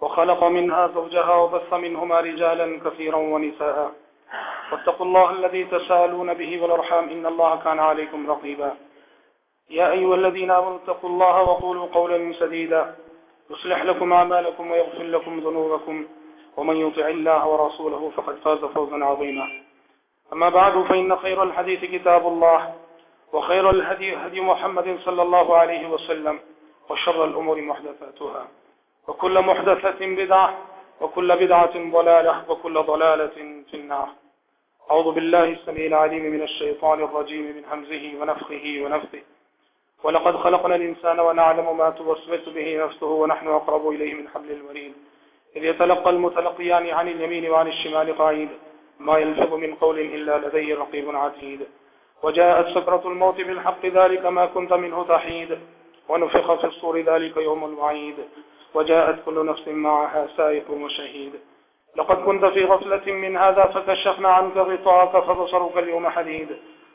وخلق منها زوجها وبث منهما رجالا كثيرا ونساء. واتقوا الله الذي تسالون به والأرحام إن الله كان عليكم رقيبا. يا أيها الذين آمنوا اتقوا الله وقولوا قولا سديدا. يصلح لكم أعمالكم ويغفر لكم ذنوبكم. ومن يطع الله ورسوله فقد فاز فوزا عظيما. أما بعد، فإن خير الحديث كتاب الله، وخير الهدي هدي محمد صلى الله عليه وسلم، وشر الأمور محدثاتها. وكل محدثة بدعة، وكل بدعة ضلالة، وكل ضلالة في النار. أعوذ بالله السميع العليم من الشيطان الرجيم، من همزه ونفخه ونفثه. ولقد خلقنا الإنسان ونعلم ما توسوس به نفسه ونحن أقرب إليه من حبل الوريد. إذ يتلقى المتلقيان عن اليمين وعن الشمال قعيد ما يلفظ من قول إلا لديه رقيب عتيد. وجاءت سكرة الموت بالحق، ذلك ما كنت منه تحيد. ونفخ في الصور، ذلك يوم الوعيد. وجاءت كل نفس معها سائق وشهيد. لقد كنت في غفلة من هذا فكشفنا عنك غطاءك فبصرك اليوم حديد.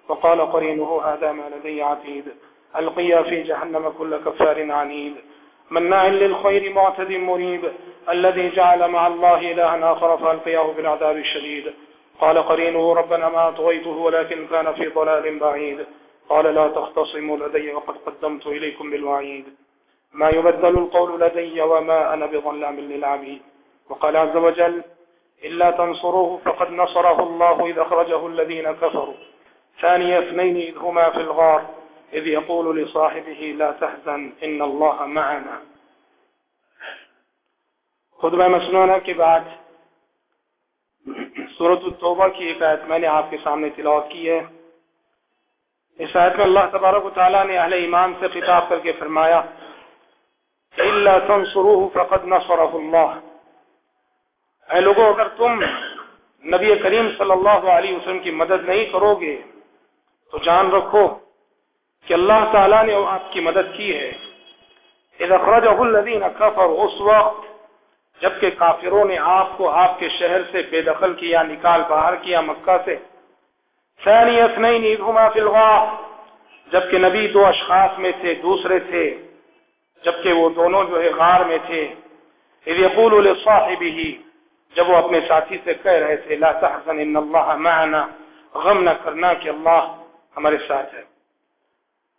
وقال قرينه، هذا ما لدي عتيد. ألقيا في جهنم كل كفار عنيد. مناع للخير معتد مريب. الذي جعل مع الله إلها آخر فألقياه بالعذاب الشديد. قال قرينه، ربنا ما أطغيته، ولكن كان في ضلال بعيد. قال، لا تختصموا لدي، وقد قدمت إليكم بالوعيد. ما يبدل القول لدي وما أنا بظلام للعبيد. وقال عز وجل، إلا تنصروه فقد نصره الله إذ أخرجه الذين كفروا. ثاني اثنين إذ هما في الغار، إذ يقول لصاحبه، لا تحزن، إن الله معنا. خطبہ مسنونہ کے بعد صورت التوبہ کی ایک آیت میں نے آپ کے سامنے تلاوت کی ہے. اس آیت میں اللہ تبارک و تعالیٰ نے اہل ایمان سے خطاب کر کے فرمایا إِلَّا تَنْصُرُوهُ فَقَدْ نَصَرَهُ اللَّهِ. اے لوگو، اگر تم نبی کریم صلی اللہ علیہ وسلم کی مدد نہیں کرو گے، تو جان رکھو کہ اللہ تعالیٰ نے آپ کی مدد کی ہے۔ اذا اخرجه الذين كفروا اس وقت جبکہ کافروں نے آپ کو آپ کے شہر سے بے دخل کیا، نکال باہر کیا مکہ سے۔ ثانی اثنین اذهما في الغار، جبکہ نبی دو اشخاص میں تھے دوسرے تھے۔ جبکہ وہ دونوں جو ہے غار میں تھے۔ اذ يقول لصاحبه، جب وہ اپنے ساتھی سے کہہ رہے تھے، لا تحزن ان اللہ معنا، غم نہ کرنا کہ اللہ ہمارے ساتھ ہے۔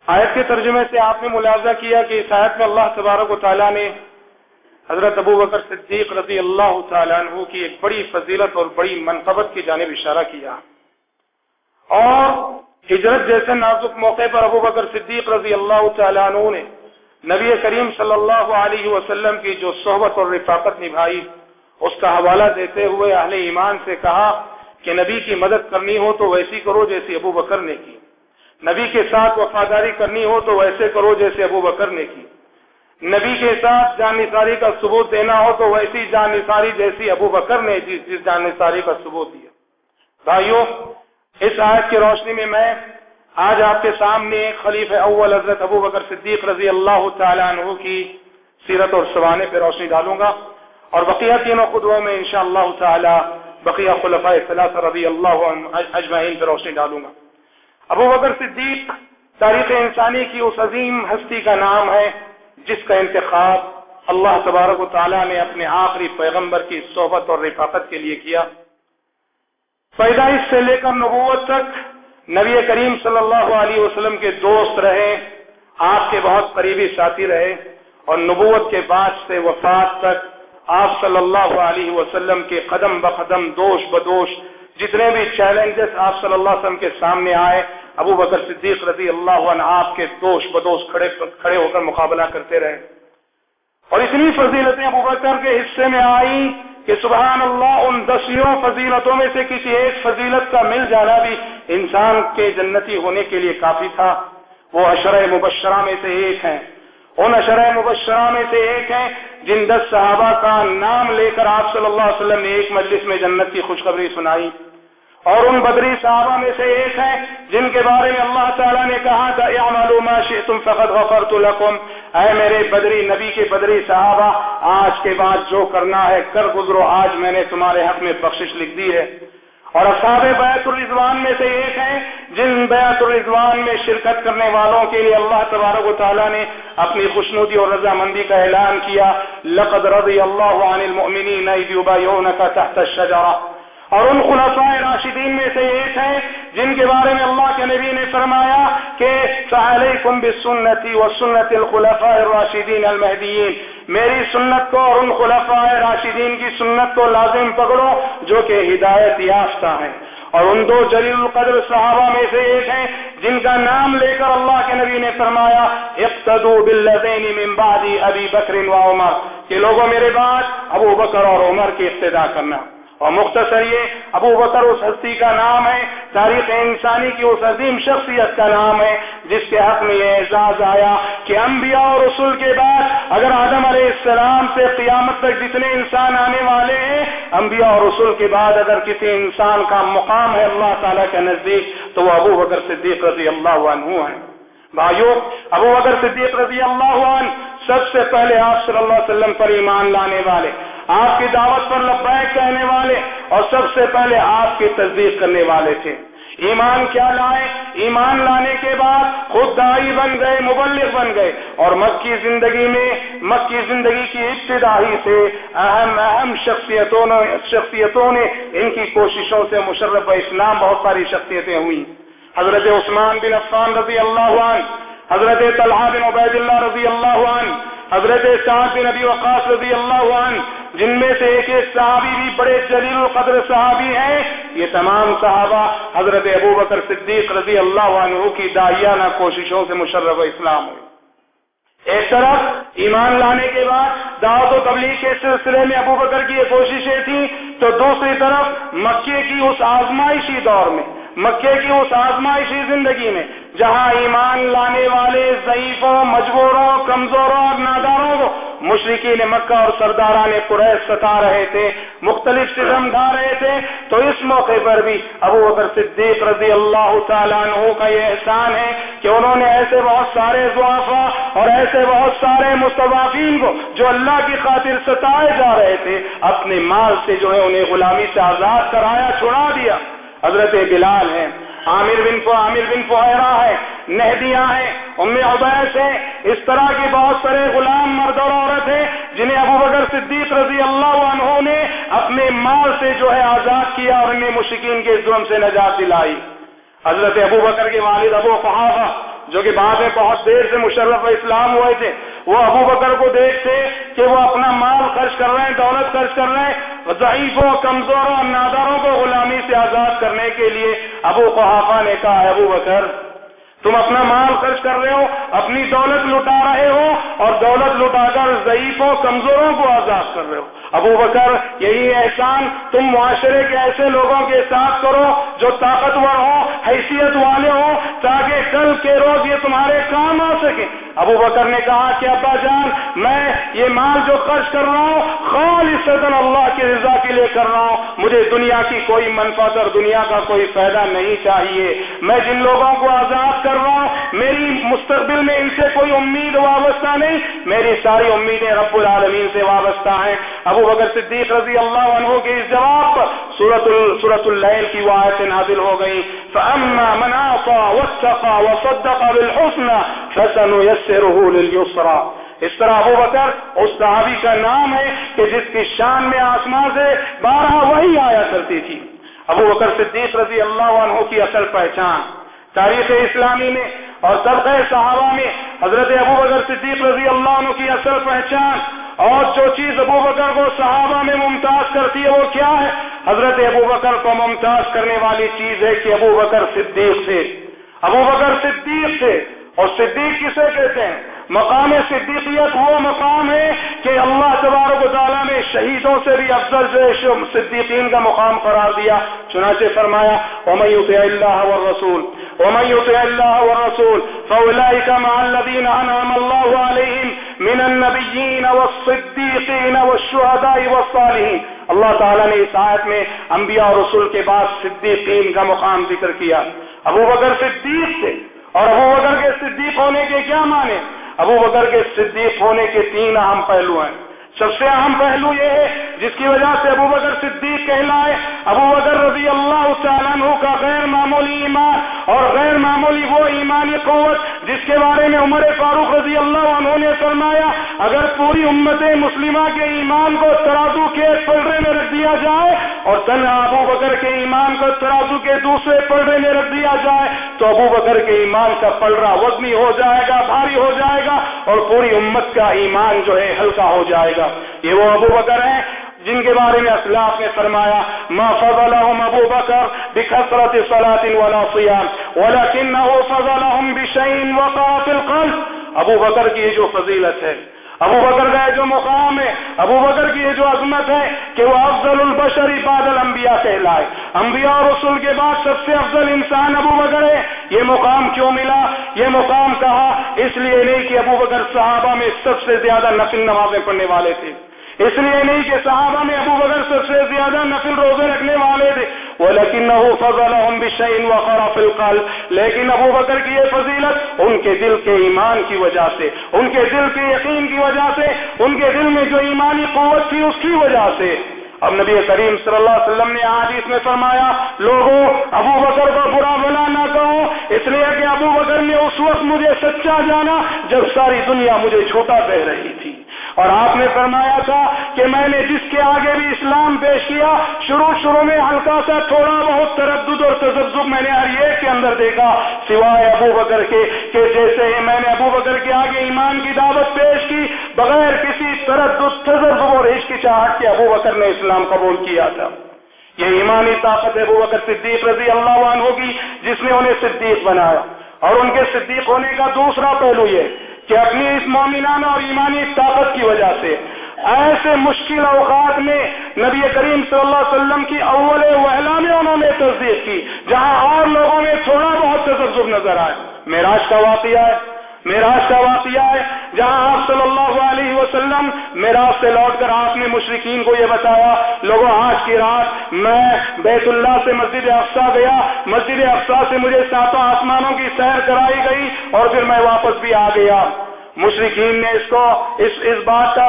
آیت کے ترجمے سے آپ نے ملاحظہ کیا کہ اس آیت میں اللہ تبارک و تعالیٰ نے حضرت ابو بکر صدیق رضی اللہ تعالیٰ عنہ کی ایک بڑی فضیلت اور بڑی منقبت کی جانب اشارہ کیا۔ اور ہجرت جیسے نازک موقع پر ابو بکر صدیق رضی اللہ تعالیٰ عنہ نے نبی کریم صلی اللہ علیہ وسلم کی جو صحبت اور رفاقت نبھائی، اس کا حوالہ دیتے ہوئے اہل ایمان سے کہا کہ نبی کی مدد کرنی ہو تو ویسی کرو جیسی ابو بکر نے کی۔ نبی کے ساتھ وفاداری کرنی ہو تو ویسے کرو جیسے ابو بکر نے کی۔ نبی کے ساتھ جان نثاری کا ثبوت دینا ہو تو ویسی جان نثاری جیسی ابو بکر نے جس جس جان نثاری کا ثبوت دیا۔ بھائیو، اس آیت کی روشنی میں میں آج آپ کے سامنے خلیف اول حضرت ابو بکر صدیق رضی اللہ تعالیٰ عنہ کی سیرت اور سوانے پہ روشنی ڈالوں گا اور بقیہ تینوں خطبوں میں انشاءاللہ اللہ تعالی بقیہ خلفاء ثلاثہ رضی اللہ اجمعین پہ روشنی ڈالوں گا۔ ابو بکر صدیق تاریخ انسانی کی اس عظیم ہستی کا نام ہے جس کا انتخاب اللہ تبارک و تعالیٰ نے اپنے آخری پیغمبر کی صحبت اور رفاقت کے لیے کیا۔ پیدائش سے لے کر نبوت تک نبی کریم صلی اللہ علیہ وسلم کے دوست رہے، آپ کے بہت قریبی ساتھی رہے، اور نبوت کے بعد سے وفات تک آپ صلی اللہ علیہ وسلم کے قدم بقدم، دوش بدوش، جتنے بھی چیلنجز آپ صلی اللہ علیہ وسلم کے سامنے آئے، ابو بکر صدیق رضی اللہ عنہ آپ کے دوش بدوش کھڑے کھڑے ہو کر مقابلہ کرتے رہے۔ اور اتنی فضیلتیں ابو بکر کے حصے میں آئی کہ سبحان اللہ، ان دسیوں فضیلتوں میں سے کسی ایک فضیلت کا مل جانا بھی انسان کے جنتی ہونے کے لیے کافی تھا۔ وہ اشرح مبشرہ میں سے ایک ہیں۔ ان اشرح مبشرہ میں سے ایک ہیں جن دس صحابہ کا نام لے کر آپ صلی اللہ علیہ وسلم نے ایک مجلس میں جنت کی خوشخبری سنائی۔ اور ان بدری صحابہ میں سے ایک ہیں جن کے بارے میں اللہ تعالیٰ نے کہا تھا ما شئتم فقد غفرت لکم۔ اے میرے بدری نبی کے بدری صحابہ، آج کے بعد جو کرنا ہے، کر گزرو۔ آج میں نے تمہارے حق میں بخشش لکھ دی ہے۔ اور اصحاب بیت الرضوان میں سے ایک ہیں، جن بیت الرضوان میں شرکت کرنے والوں کے لیے اللہ تبارک و تعالیٰ نے اپنی خوشنودی اور رضامندی کا اعلان کیا۔ لقد رضی اللہ عن المؤمنین تحت الشجرہ۔ اور ان خلفاء راشدین میں سے ایک ہیں جن کے بارے میں اللہ کے نبی نے فرمایا کہ فعلیکم بالسنتی وسنت الخلفاء الراشدین المہدیین، میری سنت کو اور ان خلفاء راشدین کی سنت کو لازم پکڑو جو کہ ہدایت یافتہ ہیں۔ اور ان دو جلیل القدر صحابہ میں سے ایک ہیں جن کا نام لے کر اللہ کے نبی نے فرمایا اقتدو بالذین من بعد ابی بکر و عمر۔ کہ لوگوں میرے بعد ابو بکر اور عمر کی ابتدا کرنا۔ اور مختصر یہ ابو بکر اس ہستی کا نام ہے، تاریخ انسانی کی اس عظیم شخصیت کا نام ہے، جس کے حق میں یہ اعزاز آیا کہ انبیاء اور رسول کے بعد اگر آدم علیہ السلام سے قیامت تک جتنے انسان آنے والے ہیں، انبیاء اور رسول کے بعد اگر کسی انسان کا مقام ہے اللہ تعالیٰ کے نزدیک، تو وہ ابو بکر صدیق رضی اللہ عنہ ہیں۔ بھائیو، ابو بکر صدیق رضی اللہ عنہ سب سے پہلے آپ صلی اللہ علیہ وسلم پر ایمان لانے والے۔ آپ کی دعوت پر لبیک کہنے والے اور سب سے پہلے آپ کی تصدیق کرنے والے تھے۔ ایمان کیا لائے؟ ایمان لانے کے بعد خود دائی بن گئے، مبلغ بن گئے اور مکی زندگی میں، مکی زندگی کی ابتدائی سے اہم اہم شخصیتوں نے شخصیتوں نے ان کی کوششوں سے مشرف اسلام بہت ساری شخصیتیں ہوئی حضرت عثمان بن عفان رضی اللہ عنہ حضرت طلحہ بن عبید اللہ رضی اللہ عنہ، حضرت سعد بن نبی وقاص رضی اللہ عنہ، جن میں سے ایک ایک صحابی بھی بڑے جلیل القدر صحابی ہیں۔ یہ تمام صحابہ حضرت ابو بکر صدیق رضی اللہ عنہ کی دائیانہ کوششوں سے مشرف اسلام ہوئی ایک طرف ایمان لانے کے بعد دعوت و تبلیغ کے سلسلے میں ابو بکر کی یہ کوششیں تھیں، تو دوسری طرف مکے کی اس آزمائشی دور میں، مکے کی اس آزمائشی زندگی میں جہاں ایمان لانے والے ضعیفوں، مجبوروں، کمزوروں اور ناداروں کو مشرقین مکہ اور سرداران قریش ستا رہے تھے، مختلف سزم ڈھا رہے تھے، تو اس موقع پر بھی ابو اکر صدیق رضی اللہ تعالیٰ عنہ کا یہ احسان ہے کہ انہوں نے ایسے بہت سارے ضعفا اور ایسے بہت سارے مستضافین کو جو اللہ کی خاطر ستائے جا رہے تھے، اپنے مال سے جو ہے انہیں غلامی سے آزاد کرایا، چھڑا دیا۔ حضرت بلال ہیں۔ عامر بن عامر بن فہرا ہے نہدیاں ہیں، ام عبیس ہیں، اس طرح کی بہت سارے غلام مرد اور عورت ہیں، جنہیں ابو بکر صدیق رضی اللہ عنہ نے اپنے مال سے جو ہے آزاد کیا اور انہیں مشکین کے ظلم سے نجات دلائی۔ حضرت ابو بکر کے والد ابو فہافہ جو کہ بعد میں بہت دیر سے مشرف اسلام ہوئے تھے، وہ ابو بکر کو دیکھتے کہ وہ اپنا مال خرچ کر رہے ہیں، دولت خرچ کر رہے ہیں، ضعیفوں، کمزوروں اور ناداروں کو غلامی سے آزاد کرنے کے لیے ابو قحافہ نے کہا ابو بکر، تم اپنا مال خرچ کر رہے ہو، اپنی دولت لٹا رہے ہو اور دولت لٹا کر ضعیفوں، کمزوروں کو آزاد کر رہے ہو۔ ابو بکر، یہی احسان، تم معاشرے کے ایسے لوگوں کے ساتھ کرو جو طاقتور ہوں، حیثیت والے ہوں، تاکہ کل کے روز یہ تمہارے کام آ سکے ابو بکر نے کہا کہ ابا جان، میں یہ مال جو خرچ کر رہا ہوں خالص اللہ کی رضا کے لیے کر رہا ہوں۔ مجھے دنیا کی کوئی منفاط اور دنیا کا کوئی فائدہ نہیں چاہیے۔ میں جن لوگوں کو آزاد کر رہا ہوں، میری مستقبل میں ان سے کوئی امید وابستہ نہیں، میری ساری امیدیں رب العالمین سے وابستہ ہیں۔ ابو بکر صدیق رضی اللہ عنہ کے اس جواب پر سورت سورت اللیل کی وہ آیتیں نازل ہو گئی فاما من اعطى واتقى وصدق بالحسنى فسنيسره لليسرى. اس طرح ابو بکر، اس صحابی کا نام ہے کہ جس کی شان میں آسمان سے بارہ وہی آیا کرتی تھی. ابو بکر صدیق رضی اللہ عنہ کی اصل پہچان تاریخ اسلامی میں اور طبقہ صحابہ میں حضرت ابو بکر صدیق رضی اللہ عنہ کی اصل پہچان اور جو چیز ابو بکر کو صحابہ میں ممتاز کرتی ہے وہ کیا ہے؟ حضرت ابو بکر کو ممتاز کرنے والی چیز ہے کہ ابو بکر صدیق سے۔ ابو بکر صدیق سے۔ اور صدیق کسے کہتے ہیں؟ مقام صدیقیت وہ مقام ہے کہ اللہ تبارک و تعالیٰ نے شہیدوں سے بھی افضل سے صدیقین کا مقام قرار دیا۔ چنانچہ فرمایا اللہ رسول ومن يطع الله والرسول، فأولئك مع الذين أنعم الله عليهم من النبیین والصدیقین والشہداء والصالحین۔ اللہ تعالیٰ نے اس آیت میں انبیاء اور رسول کے بعد صدیقین کا مقام ذکر کیا۔ ابو بکر صدیق تھے۔ اور ابو بکر کے صدیق ہونے کے کیا معنی؟ ابو بکر کے صدیق ہونے کے تین اہم پہلو ہیں۔ سب سے اہم پہلو یہ ہے، جس کی وجہ سے ابو بکر صدیق کہلائے، ابو بکر رضی اللہ تعالیٰ عنہ کا غیر معمولی ایمان اور غیر معمولی وہ ایمانی قوت، جس کے بارے میں عمر فاروق رضی اللہ عنہ نے فرمایا، اگر پوری امت مسلمہ کے ایمان کو ترازو کے پلڑے میں رکھ دیا جائے اور تن ابو بکر کے ایمان کو ترازو کے دوسرے پلڑے میں رکھ دیا جائے، تو ابو بکر کے ایمان کا پلڑا وزنی ہو جائے گا، بھاری ہو جائے گا اور پوری امت کا ایمان جو ہے، ہلکا ہو جائے گا۔ یہ وہ ابو بکر ہیں جن کے بارے میں اسلاف نے فرمایا، ما فضلهم ابو بکر بکثرت صلاة ولا صیام ولکنه فضلهم بشیء وقع في القلب. ابو بکر کی جو فضیلت ہے ابو بکر کا جو مقام ہے، ابو بکر کی یہ جو عظمت ہے کہ وہ افضل البشر بعد الانبیاء کہلائے۔ انبیاء اور رسول کے بعد سب سے افضل انسان ابو بکر ہے۔ یہ مقام کیوں ملا؟ یہ مقام کہا، اس لیے نہیں کہ ابو بکر صحابہ میں سب سے زیادہ نفل نمازیں پڑھنے والے تھے۔ اس لیے نہیں کہ صحابہ میں ابو بکر سب سے زیادہ نفل روزے رکھنے والے تھے۔ وہ لیکن نہ فضل بشین وقرا فلقل لیکن ابو بکر کی یہ فضیلت ان کے دل کے ایمان کی وجہ سے، ان کے دل کے یقین کی وجہ سے، ان کے دل میں جو ایمانی قوت تھی اس کی وجہ سے۔ اب نبی کریم صلی اللہ علیہ وسلم نے آج اس میں فرمایا لوگوں ابو بکر کو برا بلا نہ کہو، اس لیے کہ ابو بکر نے اس وقت مجھے سچا جانا جب ساری دنیا مجھے چھوٹا کہہ رہی تھی۔ اور آپ نے فرمایا تھا کہ میں نے جس کے آگے بھی اسلام پیش کیا، شروع شروع میں ہلکا سا تھوڑا بہت تردد اور تجزب میں نے ہر ایک کے اندر دیکھا، سوائے ابو بکر کے، کہ جیسے ہی میں نے ابو بکر کے آگے ایمان کی دعوت پیش کی، بغیر کسی تردد تجزب اور عشق کی چاہٹ کے ابو بکر نے اسلام قبول کیا تھا۔ یہ ایمانی طاقت ابو بکر صدیق رضی اللہ عنہ ہوگی جس نے انہیں صدیق بنایا۔ اور ان کے صدیق ہونے کا دوسرا پہلو یہ کہ اپنی اس مومنانہ اور ایمانی طاقت کی وجہ سے ایسے مشکل اوقات میں نبی کریم صلی اللہ علیہ وسلم کی اول وحلا میں انہوں نے تصدیق کی، جہاں اور لوگوں میں تھوڑا بہت تجرب نظر آئے۔ معراج کا واقعہ ہے۔ معراج کا واقعہ ہے، جہاں آپ صلی اللہ علیہ وسلم معراج سے لوٹ کر آپ نے مشرقین کو یہ بتایا، لوگوں، آج کی رات میں بیت اللہ سے مسجد افسا گیا، مسجد افسا سے مجھے ساتوں آسمانوں کی سیر کرائی گئی اور پھر میں واپس بھی آ گیا۔ مشرقین نے اس کو اس اس بات کا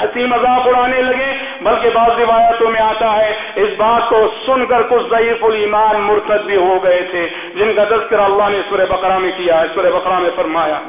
ہنسی مذاق اڑانے لگے، بلکہ بعض روایتوں میں آتا ہے، اس بات کو سن کر کچھ ضعیف الایمان مرتد بھی ہو گئے تھے، جن کا تذکر اللہ نے سورہ بقرہ میں کیا ہے، سورہ بقرہ میں فرمایا۔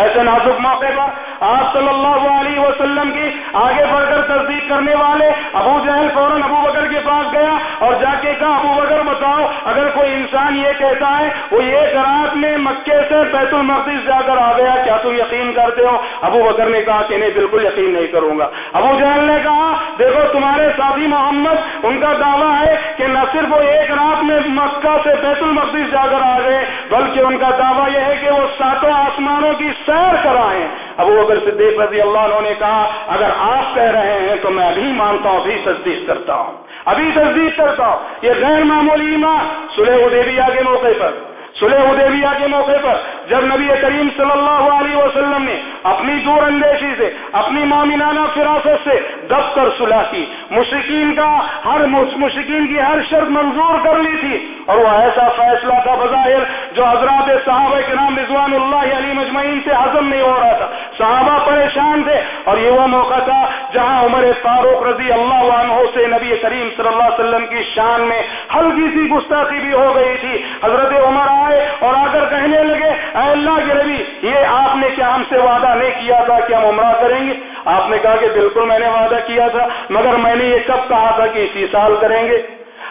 ایسے نازک موقع پر آپ صلی اللہ علیہ وسلم کی آگے بڑھ کر تصدیق کرنے والے ابو جہل فوراً ابو بکر کے پاس گیا اور جا کے کہا، ابو بکر بتاؤ، اگر کوئی انسان یہ کہتا ہے، وہ ایک رات میں مکے سے بیت المقدس جا کر آ گیا، کیا تم یقین کرتے ہو? ابو بکر نے کہا کہ نہیں، بالکل یقین نہیں کروں گا۔ ابو جہل نے کہا، دیکھو، تمہارے ساتھی محمد، ان کا دعویٰ ہے کہ نہ صرف وہ ایک رات میں مکہ سے بیت المقدس جا کر آ گئے، بلکہ ان کا دعویٰ یہ ہے کہ وہ ساتوں آسمانوں کی سیر کرائیں ابو اگر صدیق رضی اللہ عنہ نے کہا، اگر آپ کہہ رہے ہیں تو میں ابھی مانتا ہوں ابھی تصدیق کرتا ہوں۔ ابھی تصدیق کرتا ہوں۔ یہ غیر معمولی ایمان۔ سلح ادیبیہ کے موقع پر۔ سلح ادیبیہ کے موقع پر۔ جب نبی کریم صلی اللہ علیہ وسلم نے اپنی دور اندیشی سے، اپنی مومنانہ فراست سے دفتر صلح کی مشرقین کا ہر مشرقین کی ہر شرط منظور کر لی تھی۔ اور وہ ایسا فیصلہ تھا بظاہر جو حضرات صحابہ کے نام رضوان اللہ علی مجمعین سے ہضم نہیں ہو رہا تھا۔ صحابہ پریشان تھے۔ اور یہ وہ موقع تھا جہاں عمر فاروق رضی اللہ عنہ سے نبی کریم صلی اللہ علیہ وسلم کی شان میں ہلکی سی گستاخی بھی ہو گئی تھی۔ حضرت عمر آئے اور آ کر کہنے لگے، اے اللہ کے نبی، یہ آپ نے کیا ہم سے وعدہ نہیں کیا تھا کہ ہم عمرہ کریں گے۔ آپ نے کہا کہ بالکل میں نے وعدہ کیا تھا، مگر میں نے یہ کب کہا تھا کہ اسی سال کریں گے؟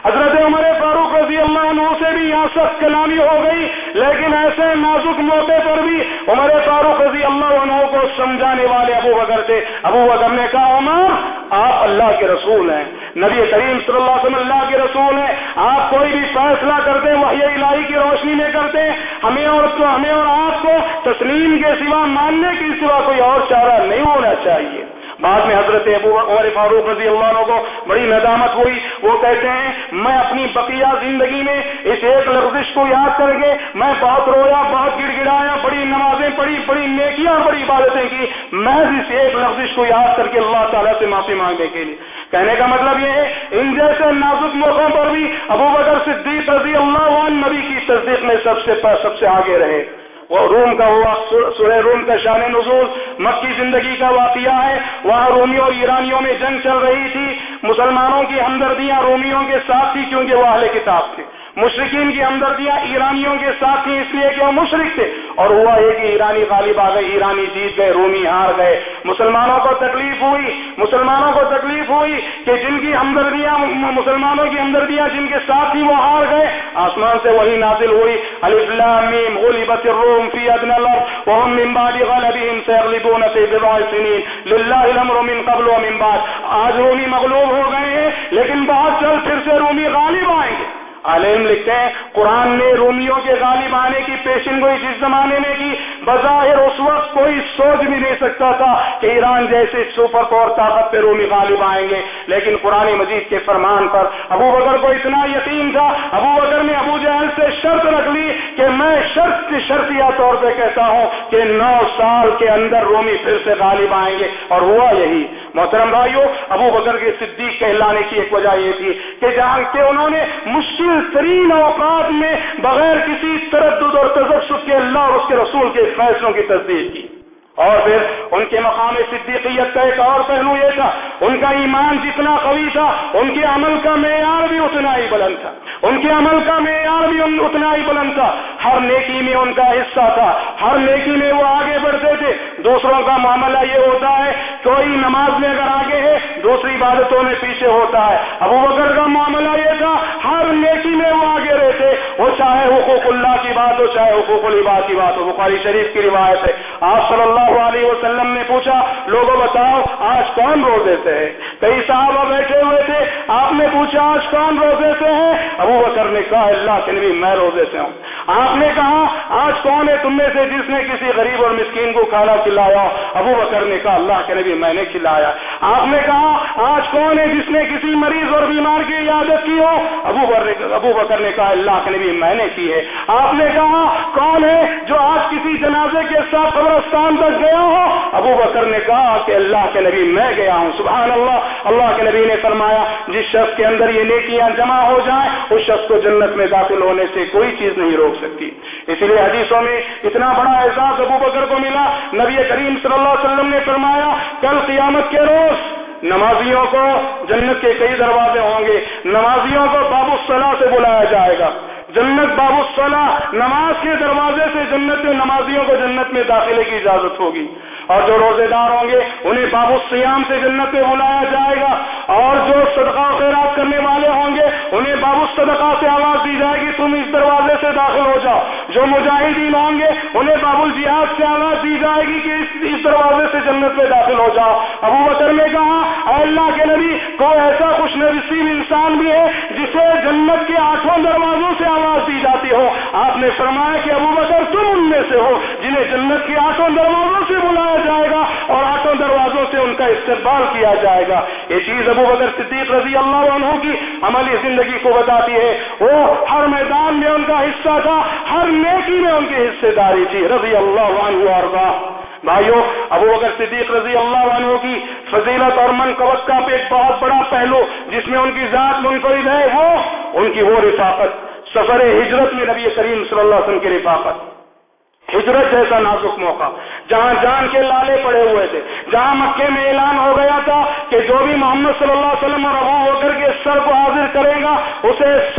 حضرت عمر فاروق رضی اللہ عنہ سے بھی یہاں سخت کلامی ہو گئی، لیکن ایسے نازک موقع پر بھی عمر فاروق رضی اللہ عنہ کو سمجھانے والے ابو بکر تھے۔ ابو بکر نے کہا، عمر، آپ اللہ کے رسول ہیں، نبی کریم صلی اللہ علیہ وسلم اللہ کے رسول ہیں، آپ کوئی بھی فیصلہ کرتے وہی الہی کی روشنی میں کرتے ہمیں اور تو، ہمیں اور آپ کو تسلیم کے سوا، ماننے کے سوا کوئی اور چارہ نہیں ہونا چاہیے۔ بعد میں حضرت ابو عمر فاروق رضی اللہ عنہ کو بڑی ندامت ہوئی۔ وہ کہتے ہیں، میں اپنی بقیہ زندگی میں اس ایک لفظش کو یاد کر کے میں بہت رویا بہت گڑ گڑایا، بڑی نمازیں پڑھی، بڑی نیکیاں، بڑی عبادتیں کی۔ میں اس ایک لفظش کو یاد کر کے اللہ تعالیٰ سے معافی مانگنے کے لیے۔ کہنے کا مطلب یہ ہے، ان جیسے نازک موقعوں پر بھی ابو بکر صدیق رضی اللہ عنہ نبی کی تصدیق میں سب سے سب سے آگے رہے۔ وہ روم کا ہوا سورہ روم کا شان نزول، مکی زندگی کا واقعہ ہے۔ وہاں رومیوں اور ایرانیوں میں جنگ چل رہی تھی، مسلمانوں کی ہمدردیاں رومیوں کے ساتھ تھی کیونکہ وہ اہل کتاب تھے۔ مشرقین کی ہمدردیاں ایرانیوں کے ساتھ تھیں، اس لیے کہ وہ مشرق تھے۔ اور ہوا یہ کہ ایرانی غالب آ گئے، ایرانی جیت گئے، رومی ہار گئے۔ مسلمانوں کو تکلیف ہوئی، مسلمانوں کو تکلیف ہوئی کہ جن کی ہمدردیاں، مسلمانوں کی ہمدردیاں جن کے ساتھ تھی وہ ہار گئے۔ آسمان سے وہی نازل ہوئی۔ الفلام غلبت الروم في ادنى الارض، وهم من بعد غلبهم سيغلبون في بضع سنين لله الامر من قبل ومن بعد۔ آج رومی مغلوب ہو گئے ہیں، لیکن بہت جلد پھر سے رومی غالب عالم لکھتے ہیں، قرآن نے رومیوں کے غالب آنے کی پیشن گوئی جس زمانے میں کی، بظاہر اس وقت کوئی سوچ بھی نہیں سکتا تھا کہ ایران جیسے سپر پاور طاقت پہ رومی غالب آئیں گے۔ لیکن قرآن مجید کے فرمان پر ابو بکر کو اتنا یقین تھا، ابو بکر نے ابو جہل سے شرط رکھ لی کہ میں شرط کی شرطیہ طور پہ کہتا ہوں کہ نو سال کے اندر رومی پھر سے غالب آئیں گے۔ اور ہوا یہی محترم بھائیوں ابو بکر کے صدیق کہلانے کی ایک وجہ یہ تھی کہ جہاں کے انہوں نے مشکل ترین اوقات میں بغیر کسی تردد اور تجسب کے اللہ اور اس کے رسول کے فیصلوں کی تصدیق کی۔ اور پھر ان کے مقام صدیقیت کا ایک اور پہلو یہ تھا، ان کا ایمان جتنا قوی تھا، ان کے عمل کا معیار بھی اتنا ہی بلند تھا۔ ان کے عمل کا معیار بھی اتنا ہی بلند تھا۔ ہر نیکی میں ان کا حصہ تھا۔ ہر نیکی میں وہ آگے بڑھتے تھے۔ دوسروں کا معاملہ یہ ہوتا ہے، کوئی نماز میں اگر آگے ہے، دوسری عبادتوں میں پیچھے ہوتا ہے۔ ابو بکر کا معاملہ یہ تھا، ہر نیکی میں وہ آگے رہتے۔ وہ چاہے حقوق اللہ کی بات ہو، چاہے حقوق العباد کی بات ہو۔ بخاری شریف کی روایت ہے۔ آپ صلی اللہ علیہ وسلم نے پوچھا، لوگوں بتاؤ، آج کون روزے سے ہے؟ کئی صحابہ بیٹھے ہوئے تھے، آپ نے پوچھا، آج کون روزے سے ہے؟ ابو بکر نے کہا، اللہ کے نبی، میں روزے سے ہوں۔ آپ نے کہا، آج کون ہے تم میں سے جس نے کسی غریب اور مسکین کو کھانا کھلایا؟ ابو بکر نے کہا، اللہ کے نبی، میں نے کھلایا۔ آپ نے کہا، آج کون ہے جس نے کسی مریض اور بیمار کی عادت کی ہو؟ ابو ابو بکر نے کہا، اللہ کے نبی، میں نے کی ہے۔ آپ نے کہا، کون ہے جو آج کسی جنازے کے ساتھ قبرستان تک گیا ہو؟ ابو بکر نے کہا کہ اللہ کے نبی، میں گیا ہوں۔ سبحان اللہ۔ اللہ کے نبی نے فرمایا، جس شخص کے اندر یہ نیکیاں جمع ہو جائیں، اس شخص کو جنت میں داخل ہونے سے کوئی چیز نہیں روک سکتی۔ اسی لیے حدیثوں میں اتنا بڑا احساس ابو بکر کو ملا۔ نبی کریم صلی اللہ علیہ وسلم نے فرمایا، کل قیامت کے روز نمازیوں کو جنت کے کئی دروازے ہوں گے۔ نمازیوں کو باب الصلاح سے بلایا جائے گا۔ جنت باب الصلاح، نماز کے دروازے سے جنت میں نمازیوں کو جنت میں داخلے کی اجازت ہوگی۔ اور جو روزے دار ہوں گے، انہیں باب السیام سے جنت میں بلایا جائے گا۔ اور جو صدقہ خیرات کرنے والے ہوں گے، انہیں باب الصدقہ سے آواز دی جائے گی، تم اس دروازے سے داخل ہو جاؤ۔ جو مجاہدین ہوں گے، انہیں باب الجہاد سے آواز دی جائے گی کہ اس اس دروازے سے جنت میں داخل ہو جاؤ۔ ابو بکر نے کہا، اے اللہ کے نبی، کوئی ایسا خوش نصیب انسان بھی ہے جسے جنت کے آٹھوں دروازوں سے آواز دی جاتی ہو۔ آپ نے فرمایا کہ ابو بکر تم ان میں سے ہو جنہیں جنت کے آٹھوں دروازوں سے بلایا جائے گا اور آٹھوں دروازوں سے ان کا استقبال کیا جائے گا۔ یہ چیز ابو بکر صدیق رضی اللہ عنہ کی عملی زندگی کو بتاتی ہے۔ وہ ہر میدان میں ان کا حصہ تھا، ہر نیکی میں ان کی حصے داری تھی۔ رضی اللہ عنہ اور بھائیو، ابو بکر صدیق رضی اللہ عنہ کی فضیلت اور من قوت کا ایک بہت بڑا پہلو، جس میں ان کی ذات منفرد ہے، وہ ان کی وہ رفاقت، سفر ہجرت میں نبی کریم صلی اللہ علیہ وسلم کی رفاقت۔ ہجرت جیسا نازک موقع، جہاں جان کے لالے پڑے ہوئے تھے، جہاں مکے میں اعلان ہو گیا کہ جو بھی محمد صلی اللہ علیہ وسلم اور ابو بکر کے سر کو حاضر کرے گا، اسے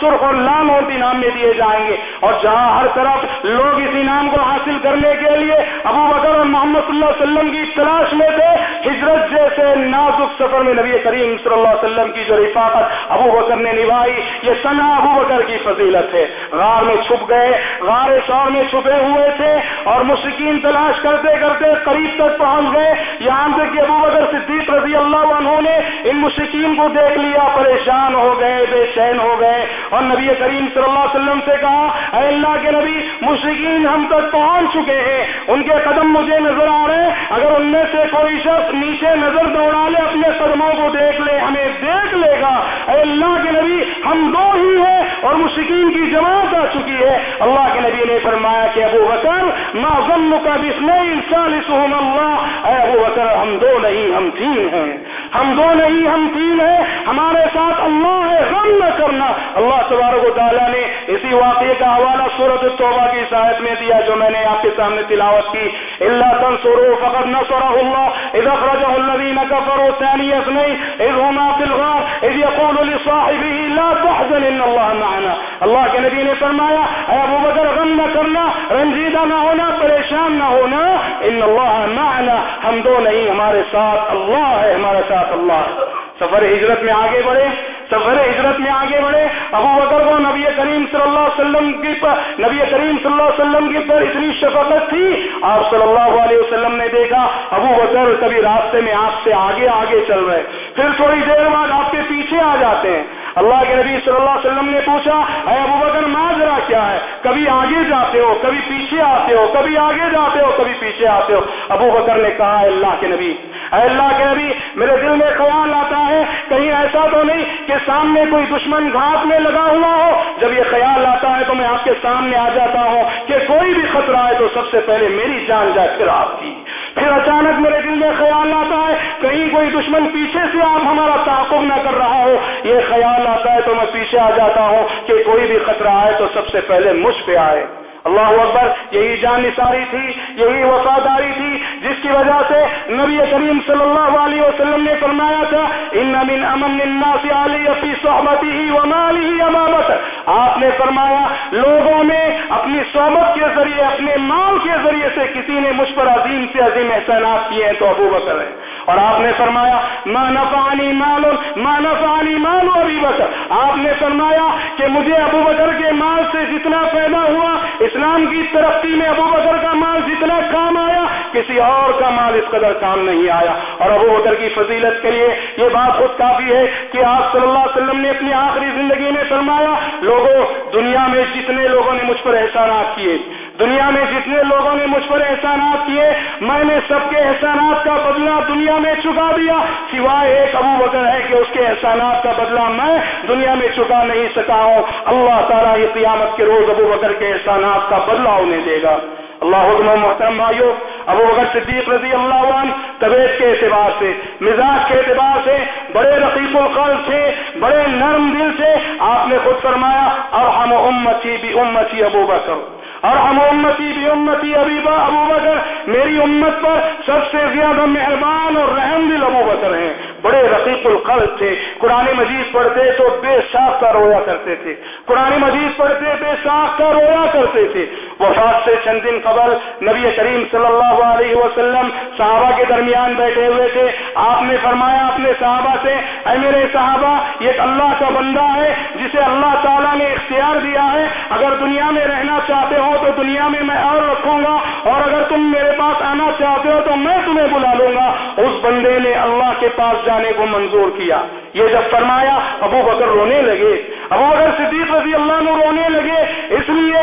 سرخ اور لال اور انعام میں دیے جائیں گے۔ اور جہاں ہر طرف لوگ اس انعام کو حاصل کرنے کے لیے ابو بکر اور محمد صلی اللہ علیہ وسلم کی تلاش میں تھے، ہجرت جیسے نازک سفر میں نبی کریم صلی اللہ علیہ وسلم کی جو رفاقت ابو بکر نے نبھائی، یہ سنا ابو بکر کی فضیلت ہے۔ غار میں چھپ گئے، غار شور میں چھپے ہوئے تھے اور مشکین تلاش کرتے کرتے قریب تک پہنچ گئے۔ یہاں تک کہ ابو بکر صدیق رضی اللہ عنہ نے ان مشکین کو دیکھ لیا، پریشان ہو گئے، بے چین ہو گئے۔ اور نبی کریم صلی اللہ علیہ وسلم سے کہا، اے اللہ کے نبی مشکین ہم تک پہنچ چکے ہیں، ان کے قدم مجھے نظر آ رہے ہیں۔ اگر ان میں سے کوئی شخص نیچے نظر دوڑا لے، اپنے قدموں کو دیکھ لے، ہمیں دیکھ لے گا۔ اے اللہ کے نبی، ہم دو ہی ہیں اور مشکین کی جماعت آ چکی ہے۔ اللہ کے نبی نے فرمایا کہ، ابو بکر، ما ظن کا بسمئی ثالثهم اللہ۔ اے ابو بکر، ہم دو نہیں، ہم تین ہیں۔ ہیں۔ ہم دو نہیں، ہم تین ہیں، ہمارے ساتھ اللہ ہے، غم نہ کرنا۔ اللہ تبارک و تعالیٰ نے اسی واقعے کا حوالہ صورت التوبہ کی صاحب میں دیا جو میں نے آپ کے سامنے تلاوت کی۔ اللہ تنصروا فقد نصره الله اذا اخرجه الذين كفروا ثاني اثنين اذ هما في الغار اذ يقول لصاحبه لا تحزن ان الله معنا۔ اللہ کے نبی نے فرمایا، اے ابو بکر، غم نہ کرنا، رنجیدہ نہ ہونا، پریشان نہ ہونا ان اللہ معنا۔ ہم دو نہیں، ہمارے ساتھ اللہ ہے، ہمارے ساتھ اللہ۔ سفر ہجرت میں آگے بڑھے، سفر ہجرت میں آگے بڑھے۔ ابو بکر کو نبی کریم صلی اللہ علیہ وسلم کی پر نبی کریم صلی اللہ علیہ وسلم کی پر اتنی شفقت تھی۔ آپ صلی اللہ علیہ وسلم نے دیکھا، ابو بکر کبھی راستے میں آپ سے آگے آگے چل رہے۔ پھر تھوڑی دیر بعد آپ کے پیچھے آ جاتے ہیں۔ اللہ کے نبی صلی اللہ علیہ وسلم نے پوچھا، اے ابو بکر ماجرا کیا ہے؟ کبھی آگے جاتے ہو، کبھی پیچھے آتے ہو، کبھی آگے جاتے ہو، کبھی پیچھے آتے ہو۔ ابو بکر نے کہا، اللہ کے نبی اے اللہ کے نبی، میرے دل میں خیال آتا ہے، کہیں ایسا تو نہیں کہ سامنے کوئی دشمن گھاٹ میں لگا ہوا ہو۔ جب یہ خیال آتا ہے تو میں آپ کے سامنے آ جاتا ہوں کہ کوئی بھی خطرہ ہے تو سب سے پہلے میری جان جائے، پھر آپ کی۔ پھر اچانک میرے دل میں خیال آتا ہے، کہیں کوئی دشمن پیچھے سے آپ ہمارا تعاقب نہ کر رہا ہو۔ یہ خیال آتا ہے تو میں پیچھے آ جاتا ہوں کہ کوئی بھی خطرہ آئے تو سب سے پہلے مجھ پہ آئے۔ اللہ اکبر، یہی جان نثاری تھی، یہی وفاداری تھی، جس کی وجہ سے نبی کریم صلی اللہ علیہ وسلم نے فرمایا تھا، ان من امن الناس علی فی صحبته وماله امامت. آپ نے فرمایا، لوگوں نے اپنی صحبت کے ذریعے، اپنے مال کے ذریعے سے کسی نے مجھ پر عظیم سے عظیم احسانات کیے ہیں تو ابو بکر ہے اور آپ نے فرمایا، ما نفعنی مال ما نفعنی مال ابی بکر. آپ نے فرمایا کہ مجھے ابو بکر کے مال سے جتنا پیدا ہوا، اسلام کی ترقی میں ابو بکر کا مال جتنا کام آیا، کسی اور کا مال اس قدر کام نہیں آیا۔ اور ابو بکر کی فضیلت کے لیے یہ بات خود کافی ہے کہ آپ صلی اللہ علیہ وسلم نے اپنی آخری زندگی میں فرمایا، لوگوں، دنیا میں جتنے لوگوں نے مجھ پر احسانات کیے دنیا میں جتنے لوگوں نے مجھ پر احسانات کیے، میں نے سب کے احسانات کا بدلہ دنیا میں چکا دیا۔ سوائے ایک ابو بکر ہے کہ اس کے احسانات کا بدلہ میں دنیا میں چکا نہیں سکا ہوں۔ اللہ تعالیٰ یہ قیامت کے روز ابو بکر کے احسانات کا بدلہ انہیں دے گا۔ اللہ حکم محترم بھائیو، ابو بکر صدیق رضی اللہ عنہ طبیعت کے اعتبار سے، مزاج کے اعتبار سے بڑے رقیق القلب تھے، بڑے نرم دل سے آپ نے خود فرمایا اور ہم امتی بھی امتی ابو بکر۔ اور ہم امتی بھی امتی ابیبا ابو بکر، میری امت پر سب سے زیادہ مہربان اور رحم دل ابو بکر ہیں۔ بڑے رقیق القلب تھے۔ قرآن مجید پڑھتے تو بے ساخ کا رویا کرتے تھے۔ قرآن مجید پڑھتے بے ساخ کا رویا کرتے تھے۔ وفات سے چند دن قبل نبی کریم صلی اللہ علیہ وسلم صحابہ کے درمیان بیٹھے ہوئے تھے۔ آپ نے فرمایا اپنے صحابہ سے، اے میرے صحابہ، یہ اللہ کا بندہ ہے جسے اللہ تعالیٰ نے اختیار دیا ہے۔ اگر دنیا میں رہنا چاہتے ہو تو دنیا میں میں اور رکھوں گا، اور اگر تم میرے پاس آنا چاہتے ہو تو میں تمہیں بلا لوں گا۔ اس بندے نے اللہ کے پاس جانے کو منظور کیا۔ یہ جب فرمایا ابو بکر رونے لگے، ابو بکر صدیق رضی اللہ عنہ رونے لگے، اس لیے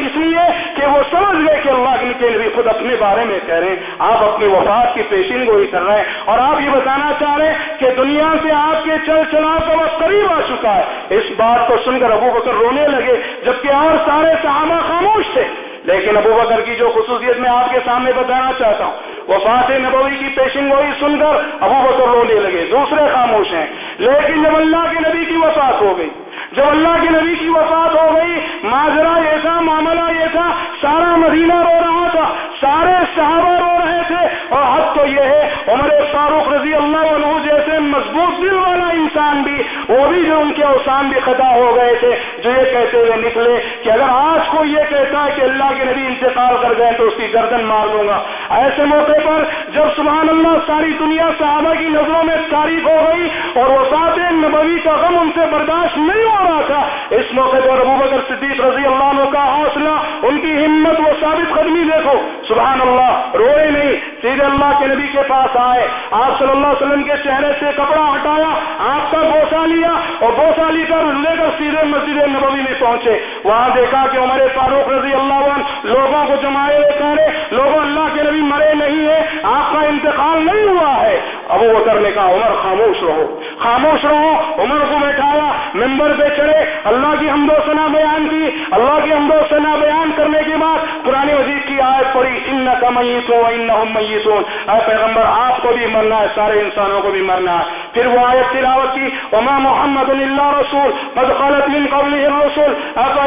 اس لیے کہ وہ سمجھ گئے کہ اللہ کے نبی خود اپنے بارے میں کہہ رہے ہیں، آپ اپنی وفات کی پیشین گوئی کر رہے ہیں، اور آپ یہ بتانا چاہ رہے ہیں کہ دنیا سے آپ کے چل چلاؤ کا وقت قریب آ چکا ہے۔ اس بات کو سن کر ابو بکر رونے لگے، جبکہ اور سارے صحابہ خاموش تھے۔ لیکن ابو بکر کی جو خصوصیت میں آپ کے سامنے بتانا چاہتا ہوں وفات نبوی کی پیشن گوئی سن کر ابو بکر رونے لگے، دوسرے خاموش ہیں۔ لیکن جب اللہ کے نبی کی وفات ہو گئی جب اللہ کے نبی کی وفات ہو گئی، ماجرا یہ تھا معاملہ یہ تھا سارا مدینہ رو رہا تھا، سارے صحابہ رو رہے تھے۔ اور حد تو یہ ہے، عمر فاروق رضی اللہ عنہ جیسے مضبوط دل والا انسان بھی، وہ بھی جو ان کے اوسان بھی خطا ہو گئے تھے، جو یہ کہتے ہوئے نکلے کہ اگر آج کو یہ کہتا ہے کہ اللہ کے نبی انتقال کر گئے تو اس کی گردن مار دوں گا۔ ایسے موقع پر جب سبحان اللہ ساری دنیا صحابہ کی نظروں میں تاریخ ہو گئی اور وفات نبوی کا غم ان سے برداشت نہیں ہو رہا تھا اس موقع پر ابو بکر صدیق رضی اللہ عنہ کا حوصلہ، ان کی ہمت و ثابت قدمی دیکھو۔ سبحان اللہ روئے نہیں، سیدھے اللہ کے نبی کے پاس آئے۔ آپ صلی اللہ علیہ وسلم کے چہرے سے کپڑا ہٹایا، آپ کا بوسا لیا اور بوسا لی کر لے کر سیدھے مسجد نبوی میں پہنچے۔ وہاں دیکھا کہ عمر فاروق رضی اللہ عنہ لوگوں کو جمائے کرے لوگوں اللہ کے نبی مرے نہیں ہے آپ کا انتقال نہیں ہوا ہے۔ ابو بکر نے کہا، عمر خاموش رہو۔ خاموش رہو، عمر کو بیٹھایا، ممبر پہ چڑھے، اللہ کی حمد و ثنا بیان کی، اللہ کی حمد و ثنا بیان کرنے کے بعد پرانی وزیر کی آیت پڑی ان کا میت ہو ان میت ہو اے پیغمبر، آپ کو بھی مرنا ہے، سارے انسانوں کو بھی مرنا ہے۔ پھر وہ آیت تلاوت کی، وما محمد اللہ رسول، قد خلت من قبله الرسول، افا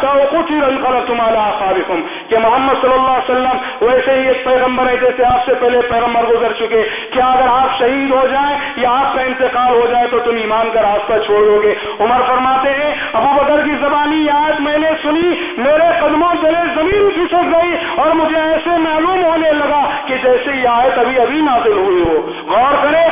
تو قتل انقلبتم على اعقابكم کہ محمد صلی اللہ علیہ وسلم ویسے ہی ایک پیغمبر ہے جیسے آپ سے پہلے پیغمبر گزر چکے۔ کیا اگر آپ شہید ہو جائیں یا آپ کا انتقال ہو جائے تو تم ایمان کا راستہ چھوڑ دو گے۔ عمر فرماتے ہیں، ابو بکر کی زبانی آج میں نے سنی، میرے قدموں تلے زمین کھسک گئی اور مجھے ایسے معلوم ہونے لگا کہ جیسے یہ آیت ابھی ابھی نازل ہوئی ہو۔ غور کریں،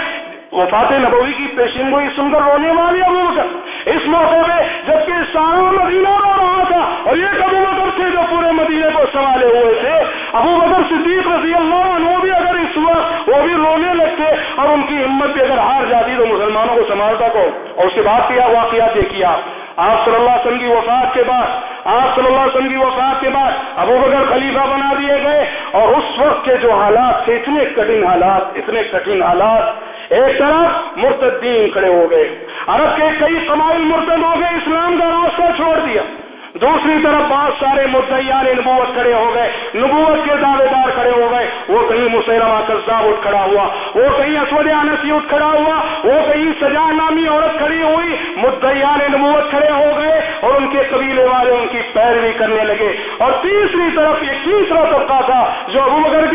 وفات نبوی کی پیشن گوئی سن کر رونے والے ابو بکر۔ اس موقع پہ جبکہ سارا مدینہ رو رہا تھا اور یہ ابو بکر تھے جو پورے مدینے کو سنبھالے ہوئے تھے، ابو بکر صدیق رضی اللہ عنہ بھی اگر اس وقت وہ بھی رونے لگتے اور ان کی ہمت بھی اگر ہار جاتی تو مسلمانوں کو سنبھالتا کو اور اس کے بعد کیا واقعات دیکھیے آپ؟ آپ صلی اللہ علیہ وسلم کی وفات کے بعد، آپ صلی اللہ علیہ وسلم کی وفات کے بعد ابو بکر خلیفہ بنا دیے گئے اور اس وقت کے جو حالات تھے، اتنے کٹھن حالات، اتنے کٹھن حالات، ایک طرف مرتدین کھڑے ہو گئے عرب کے کئی قبائل مرتد ہو گئے، اسلام کا راستہ چھوڑ دیا۔ دوسری طرف بہت سارے مدعیان نبوت کھڑے ہو گئے، نبوت کے دعوے دار کھڑے ہو گئے۔ وہ کہیں مسلمہ کذاب اٹھ کھڑا ہوا، وہ کہیں اسود انسی اٹھ کھڑا ہوا، وہ کہیں سجا نامی عورت کھڑی ہوئی۔ مدعیان نبوت کھڑے ہو گئے اور ان کے قبیلے والے ان کی پیروی کرنے لگے۔ اور تیسری طرف ایک تیسرا طبقہ تھا جو ابو بکر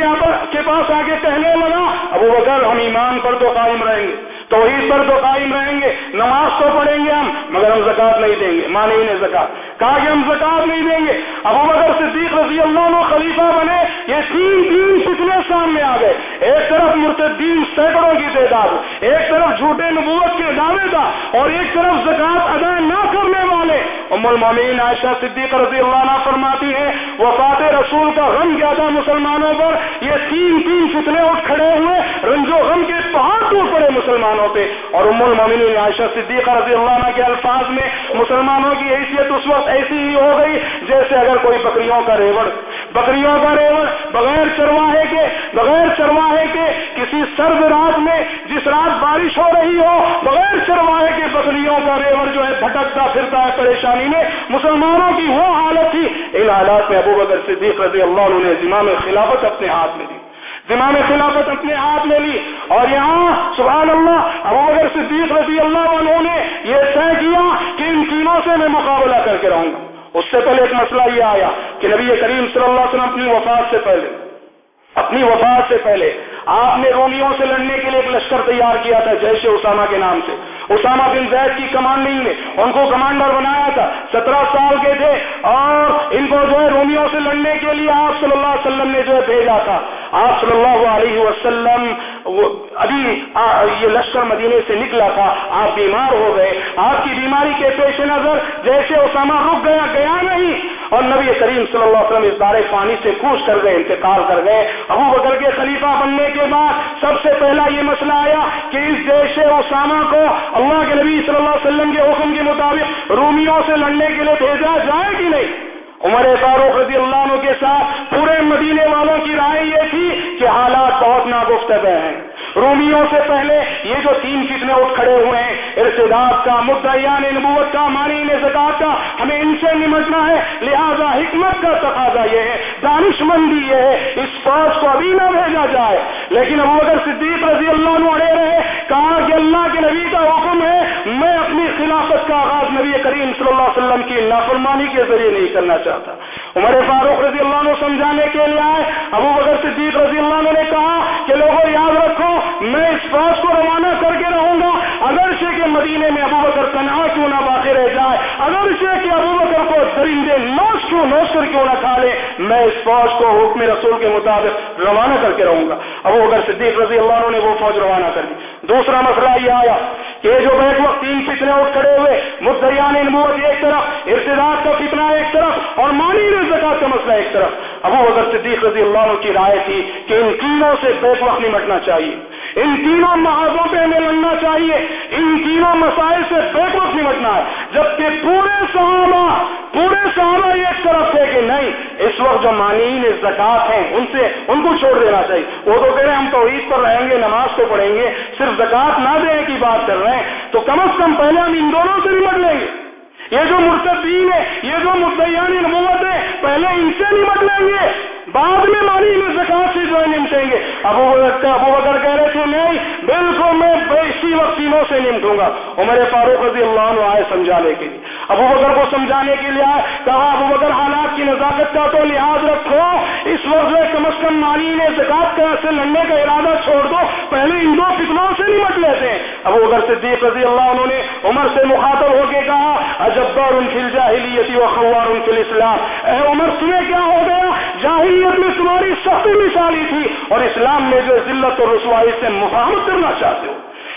کے پاس آگے کہنے لگا۔ ابو بکر، ہم ایمان پر تو قائم رہیں گے۔ توحید پر تو قائم رہیں گے، نماز تو پڑھیں گے ہم، مگر ہم زکات نہیں دیں گے ماں نہیں زکات کہا کہ ہم زکات نہیں دیں گے۔ ابو بکر صدیق رضی اللہ عنہ خلیفہ بنے، یہ تین دین فتنے سامنے آ گئے۔ ایک طرف مرتدین سینکڑوں کی تعداد، ایک طرف جھوٹے نبوت کے دعوے تھا اور ایک طرف زکات ادا نہ کرنے والے۔ ام المومین عائشہ صدیق رضی اللہ عنہ فرماتی ہے وفات رسول کا غم کیا تھا مسلمانوں پر، یہ تین تین فتنے اٹھ کھڑے ہوئے رنجو غم کے پہاڑ ٹوٹ پڑے مسلمانوں پہ اور ام المومین عائشہ صدیقہ رضی اللہ عنہ کے الفاظ میں مسلمانوں کی حیثیت اس وقت ایسی ہی ہو گئی جیسے اگر کوئی بکریوں کا ریوڑ، بکریوں کا ریوڑ بغیر چرواہے کے، بغیر چرواہے کے کسی سرد رات میں جس رات بارش ہو رہی ہو، بغیر چرواہے کے بکریوں کا ریوڑ جو ہے بھٹکتا پھرتا ہے پریشانی میں مسلمانوں کی وہ حالت تھی۔ ان حالات میں ابو بکر صدیق رضی اللہ عنہ نے زمام خلافت اپنے ہاتھ میں دی۔ زمام خلافت اپنے ہاتھ میں لی اور یہاں سبحان اللہ، ابو صدیق رضی اللہ عنہ نے یہ طے کیا کہ ان تینوں سے میں مقابلہ کر کے رہوں گا۔ اس سے پہلے ایک مسئلہ یہ آیا کہ نبی کریم صلی اللہ علیہ وسلم اپنی وفات سے پہلے، اپنی وفات سے پہلے آپ نے رومیوں سے لڑنے کے لیے ایک لشکر تیار کیا تھا جیش اسامہ کے نام سے۔ اسامہ بن زید کی کمانڈنگ نے ان کو کمانڈر بنایا تھا، سترہ سال کے تھے اور ان کو جو ہے رومیوں سے لڑنے کے لیے آپ صلی اللہ علیہ وسلم نے جو ہے بھیجا تھا۔ آپ صلی اللہ علیہ وسلم ابھی یہ لشکر مدینے سے نکلا تھا، آپ بیمار ہو گئے۔ آپ کی بیماری کے پیش نظر جیسے اسامہ رک گیا گیا نہیں۔ اور نبی کریم صلی اللہ علیہ وسلم اس دارے پانی سے کوش کر گئے، انتقال کر گئے۔ ابو بکر کے خلیفہ بننے کے بعد سب سے پہلا یہ مسئلہ آیا کہ اس دیش اسامہ کو اللہ کے نبی صلی اللہ علیہ وسلم کے حکم کے مطابق رومیوں سے لڑنے کے لیے بھیجا جائے کہ نہیں۔ عمر فاروق رضی اللہ عنہ کے ساتھ پورے مدینے والوں کی رائے یہ تھی کہ حالات بہت ناگفتگے ہیں۔ رومیوں سے پہلے یہ جو تین فتنے اٹھ کھڑے ہوئے ہیں، ارتداد کا مدعیان نبوت کا مانی زکات کا، ہمیں ان سے نمٹنا ہے، لہذا حکمت کا تقاضا یہ ہے، دانش مندی یہ ہے، اس فوج کو ابھی نہ بھیجا جائے۔ لیکن ابو اگر صدیق رضی اللہ عنہ اڑے رہے، کہا کہ اللہ کے نبی کا حکم ہے، میں اپنی خلافت کا آغاز نبی کریم صلی اللہ علیہ وسلم کی نافرمانی کے ذریعے نہیں کرنا چاہتا۔ عمر فاروق رضی اللہ عنہ سمجھانے کے لیے آئے، ابو بکر صدیق رضی اللہ عنہ نے کہا کہ لوگوں یاد رکھو، میں اس فوج کو روانہ کر کے رہوں گا، اگر سے کہ مدینے میں ابو بکر تنہا کیوں نہ باقی رہ جائے، اگر سے کہ ابو بکر کو درندے نوش کیوں نوش کر کیوں نہ کھا لے، میں اس فوج کو حکم رسول کے مطابق روانہ کر کے رہوں گا۔ ابو بکر صدیق رضی اللہ عنہ نے وہ فوج روانہ کر دی۔ دوسرا مسئلہ یہ آیا کہ جو بیک وقت تین فتنے اٹھ کھڑے ہوئے مدریان نبوت ایک طرف، ارتداد کا فتنہ ایک طرف، اور مانی نے زکات کا مسئلہ ایک طرف۔ ابو بکر صدیق رضی اللہ عنہ کی رائے تھی کہ ان تینوں سے بیک وقت نمٹنا چاہیے۔ ان تینوں محاذوں پہ ہمیں لڑنا چاہیے۔ ان تینوں مسائل سے بیک وقت نمٹنا ہے۔ جبکہ پورے صحابہ پورے صحابہ ایک طرف اس وقت جو مانین زکات ہیں، ان سے، ان کو چھوڑ دینا چاہیے۔ وہ تو کہہ رہے ہیں، ہم توحید پر رہیں گے، نماز کو پڑھیں گے، صرف زکات نہ دینے کی بات کر رہے ہیں۔ تو کم از کم پہلے ہم ان دونوں سے نمٹ لیں گے۔ یہ جو مرتدین ہے یہ جو مدعیان نبوت ہے پہلے ان سے نمٹ لیں گے۔ بعد میں مانی میں زکات سے جو ہے نمٹیں گے۔ ابو بکر ابو بکر کہہ رہے تھے، نہیں، بالکل میں اسی وقت تینوں سے نمٹوں گا۔ عمر فاروق رضی اللہ عنہ آئے سمجھانے کے لیے۔ ابو بکر کو سمجھانے کے لیے آئے، کہا، ابو بکر، حالات کی نزاکت کا تو لحاظ رکھو۔ اس وقت میں کم از کم مانی نے زکات کا سے لڑنے کا ارادہ چھوڑ دو۔ پہلے ان دو فتنوں سے نمٹ لیتے ہیں۔ ابو بکر صدیق رضی اللہ عنہ نے عمر سے مخاطب ہو کے کہا، اجبار ان فل جاہلیتی و خوار ان فل اسلام اے عمر، تمہیں کیا ہو گیا؟ جاہل جاہلیت میں تمہاری سختی مثالی تھی اور اسلام میں جو ذلت اور رسوائی سے مفاہمت کرنا چاہتے ہو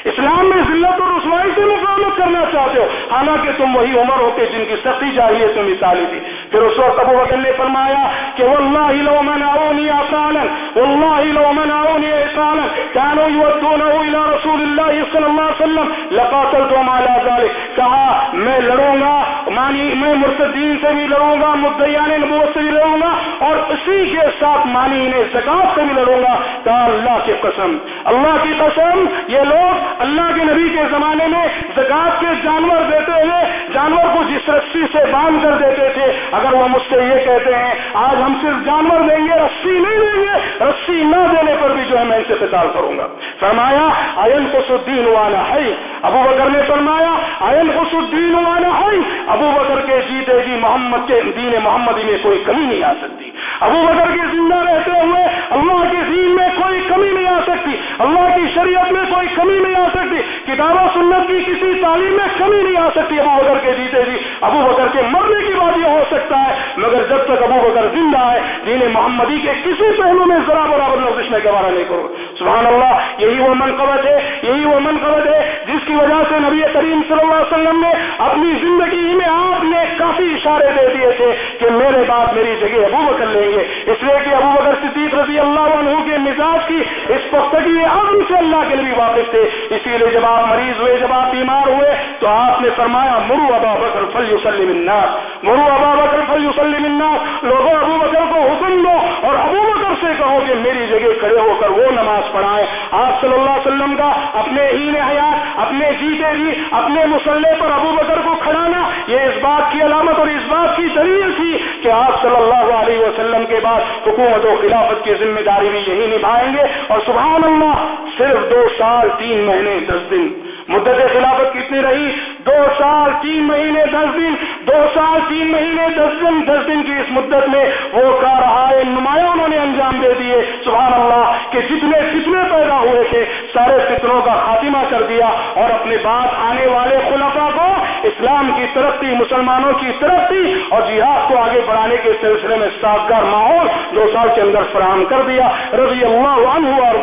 اسلام میں ذلت اور رسوائی سے مقابلت کرنا چاہتے ہو۔ حالانکہ تم وہی عمر ہوتے جن کی سختی چاہیے تو مثالی تھی پھر اس وقت ابو بکر نے فرمایا کہ واللہ لو منعونی اقالا واللہ لو منعونی اقالا كانوا يودونه الى رسول الله صلی اللہ علیہ وسلم لقاتلتهم على ذلك کہا، میں لڑوں گا مانی میں مرتدین سے بھی لڑوں گا، مدعیان نبوت سے بھی لڑوں گا، اور اسی کے ساتھ مانی انہیں زکات سے بھی لڑوں گا۔ کہا، اللہ کی قسم، اللہ کی قسم، یہ لوگ اللہ کے نبی کے زمانے میں زکات کے جانور دیتے ہوئے جانور کو جس رسی سے باندھ کر دیتے تھے، اگر وہ مجھ سے یہ کہتے ہیں، آج ہم صرف جانور دیں گے، رسی نہیں دیں گے، رسی نہ دینے پر بھی جو ہے میں ان سے قتال کروں گا۔ فرمایا آئن خسدین والا ہے ابو بکر نے فرمایا آئن خسدین والا ہے ابو بکر کے جیتے جی محمد کے دین محمدی میں کوئی کمی نہیں آ سکتی۔ ابو بکر کے زندہ رہتے ہوئے اللہ کے دین میں کوئی کمی نہیں آ سکتی۔ اللہ کی شریعت میں کوئی کمی نہیں آ سکتی، کتاب و سنت کی کسی تعلیم میں کمی نہیں آ سکتی، ابو بکر کے جیتے جی۔ ابو بکر کے مرنے کی بات یہ ہو سکتا ہے، مگر جب تک ابو بکر زندہ ہے، دین محمدی کے کسی پہلو میں ذرا برابر نوزش میں گوارا نہیں کرو۔ سبحان اللہ، یہی وہ منقبت ہے، یہی وہ منقبت ہے جس کی وجہ سے نبی کریم صلی اللہ علیہ وسلم نے اپنی زندگی میں آپ نے کافی اشارے دے دیے تھے کہ میرے بعد میری جگہ ابو بکر لیں گے۔ اس لیے کہ ابو بکر صدیق رضی اللہ عنہ کے مزاج کی اس پختگی عزم سے اللہ کے لیے واقف تھے۔ اسی لیے جب آپ مریض ہوئے، جب آپ بیمار ہوئے، تو آپ نے فرمایا، مرو ابا بکر فل یوسلم الناس۔ مرو ابا بکر فل یوسلم الناس۔ لوگوں، ابو بکر کو حکم دو اور ابو بکر سے کہو کہ میری جگہ کھڑے ہو کر وہ نماز پڑھائے آپ صلی اللہ علیہ وسلم کا اپنے ہی حیات، اپنے جیتے جی اپنے مسلح پر ابو بکر کو کھڑانا، یہ اس بات کی علامت اور اس بات کی دلیل تھی کہ آپ صلی اللہ علیہ وسلم کے بعد حکومت و خلافت کی ذمہ داری بھی یہی نبھائیں گے۔ اور سبحان اللہ، صرف دو سال، تین مہینے، دس دن مدت خلافت کتنی رہی؟ دو سال، تین مہینے، دس دن، دو سال، تین مہینے، دس دن دس دن کی اس مدت میں وہ کارہائے نمایاں انہوں نے انجام دے دیے۔ سبحان اللہ، کہ جتنے فتنے پیدا ہوئے تھے، سارے فتنوں کا خاتمہ کر دیا اور اپنے بعد آنے والے خلفا کو اسلام کی ترقی مسلمانوں کی ترقی اور جہاد کو آگے بڑھانے کے سلسلے میں سازگار ماحول دو سال کے اندر فراہم کر دیا۔ رضی اللہ عنہ اور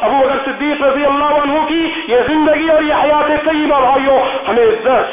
ابو اگر صدیق رضی اللہ عنہ کی یہ زندگی اور یہ حیات طیبہ بھائیوں ہمیں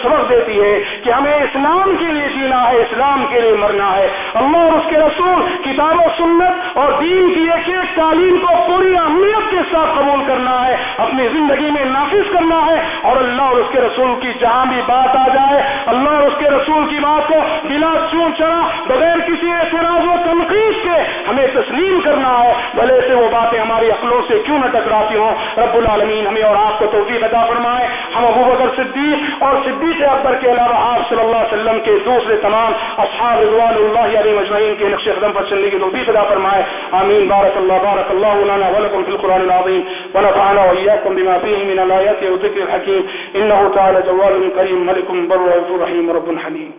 سبق دیتی ہے کہ ہمیں اسلام کے لیے جینا ہے، اسلام کے لیے مرنا ہے۔ اللہ اور اس کے رسول، کتاب و سنت اور دین کی ایک ایک تعلیم کو پوری اہمیت کے ساتھ قبول کرنا ہے، اپنی زندگی میں نافذ کرنا ہے اور اللہ اور اس کے رسول کی جہاں بھی بات آ جائے۔ اللہ اور اس کے رسول کی بات کو بلا چون چڑا بغیر کسی اعتراض و تنقید کے ہمیں تسلیم کرنا ہے۔ بھلے سے وہ باتیں ہماری عقلوں سے کیوں نہ ٹکراتی ہوں؟ رب العالمین ہمیں اور آپ کو توفیق عطا فرمائے۔ ہم ابو بکر صدیق اور صدیق اکبر کے علاوہ آپ صلی اللہ علیہ وسلم کے دوسرے تمام اصحاب رضوان اللہ علیہ مجمعین کے نقش قدم پر چلنے کی توفیق عطا فرمائے۔ آمین۔ بارک اللہ بارک اللہ لنا ولکم فی القرآن العظیم۔ ونفعنا وإياكم بما فيه من الآيات والذكر الحكيم إنه تعالى جوال كريم ملك بر رحيم رب حليم.